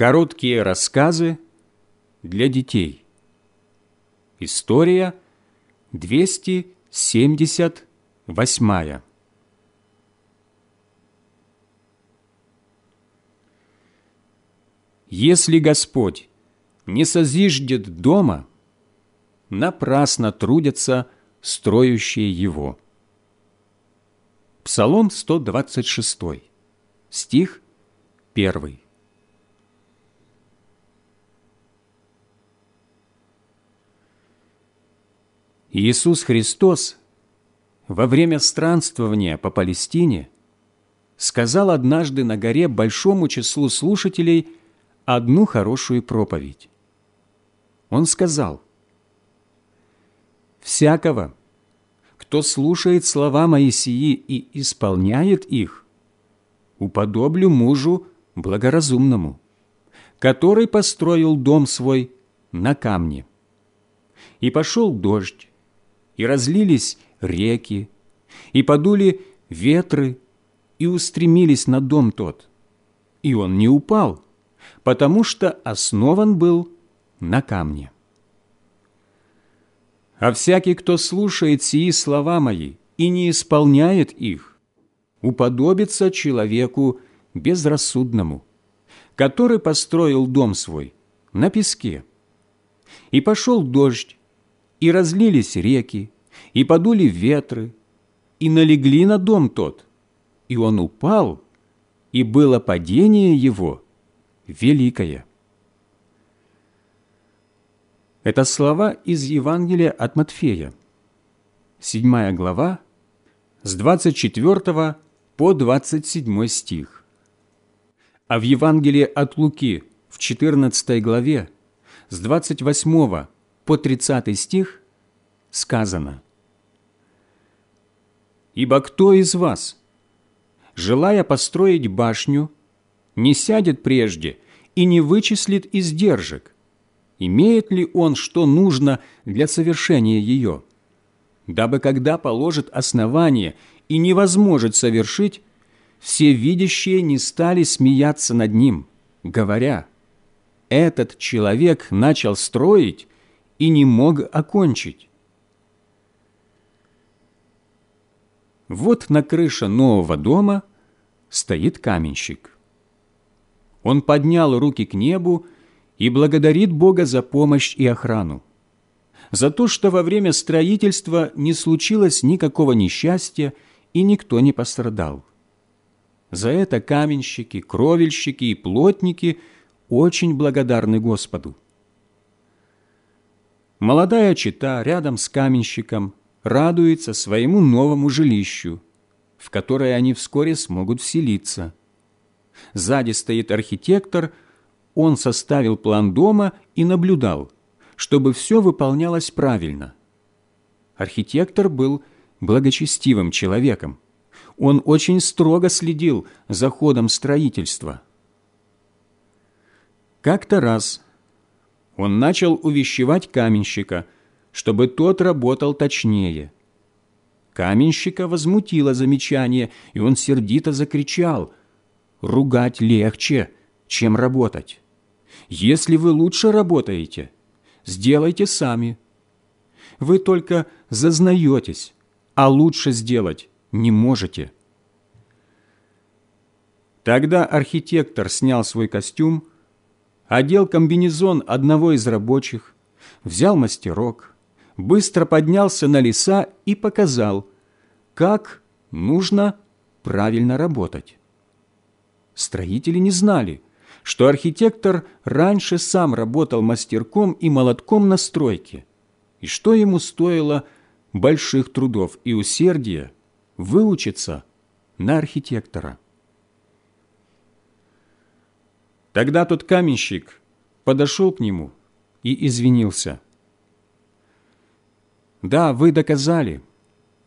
Короткие рассказы для детей. История 278. Если Господь не созиждет дома, напрасно трудятся строящие его. Псалом 126, стих 1. Иисус Христос во время странствования по Палестине сказал однажды на горе большому числу слушателей одну хорошую проповедь. Он сказал, «Всякого, кто слушает слова Моисии и исполняет их, уподоблю мужу благоразумному, который построил дом свой на камне. И пошел дождь, и разлились реки, и подули ветры, и устремились на дом тот. И он не упал, потому что основан был на камне. А всякий, кто слушает сии слова мои и не исполняет их, уподобится человеку безрассудному, который построил дом свой на песке. И пошел дождь, и разлились реки, и подули ветры, и налегли на дом тот, и он упал, и было падение его великое. Это слова из Евангелия от Матфея, 7 глава, с 24 по 27 стих. А в Евангелии от Луки в 14 главе с 28 по 30 стих сказано «Ибо кто из вас, желая построить башню, не сядет прежде и не вычислит издержек, имеет ли он, что нужно для совершения ее, дабы когда положит основание и невозможно совершить, все видящие не стали смеяться над ним, говоря, «Этот человек начал строить и не мог окончить». Вот на крыше нового дома стоит каменщик. Он поднял руки к небу и благодарит Бога за помощь и охрану. За то, что во время строительства не случилось никакого несчастья и никто не пострадал. За это каменщики, кровельщики и плотники очень благодарны Господу. Молодая чита рядом с каменщиком радуется своему новому жилищу, в которое они вскоре смогут вселиться. Сзади стоит архитектор – он составил план дома и наблюдал, чтобы все выполнялось правильно. Архитектор был благочестивым человеком. Он очень строго следил за ходом строительства. Как-то раз он начал увещевать каменщика, чтобы тот работал точнее. Каменщика возмутило замечание, и он сердито закричал «Ругать легче!» чем работать. Если вы лучше работаете, сделайте сами. Вы только зазнаетесь, а лучше сделать не можете. Тогда архитектор снял свой костюм, одел комбинезон одного из рабочих, взял мастерок, быстро поднялся на леса и показал, как нужно правильно работать. Строители не знали, что архитектор раньше сам работал мастерком и молотком на стройке, и что ему стоило больших трудов и усердия выучиться на архитектора. Тогда тот каменщик подошел к нему и извинился. «Да, вы доказали,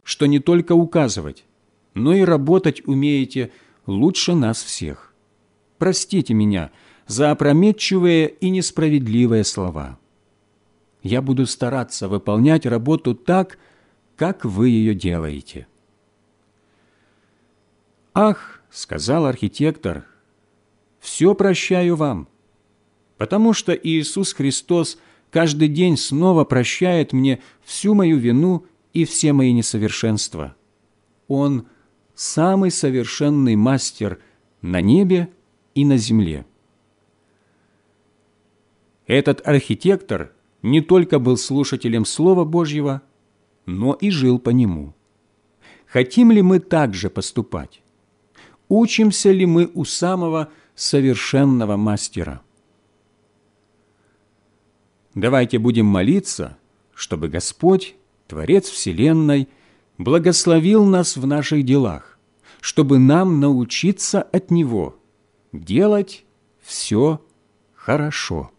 что не только указывать, но и работать умеете лучше нас всех простите меня за опрометчивые и несправедливые слова. Я буду стараться выполнять работу так, как вы ее делаете». «Ах», — сказал архитектор, — «все прощаю вам, потому что Иисус Христос каждый день снова прощает мне всю мою вину и все мои несовершенства. Он – самый совершенный мастер на небе и на земле. Этот архитектор не только был слушателем Слова Божьего, но и жил по нему. Хотим ли мы также поступать? Учимся ли мы у самого совершенного мастера? Давайте будем молиться, чтобы Господь, Творец Вселенной, благословил нас в наших делах, чтобы нам научиться от Него делать все хорошо.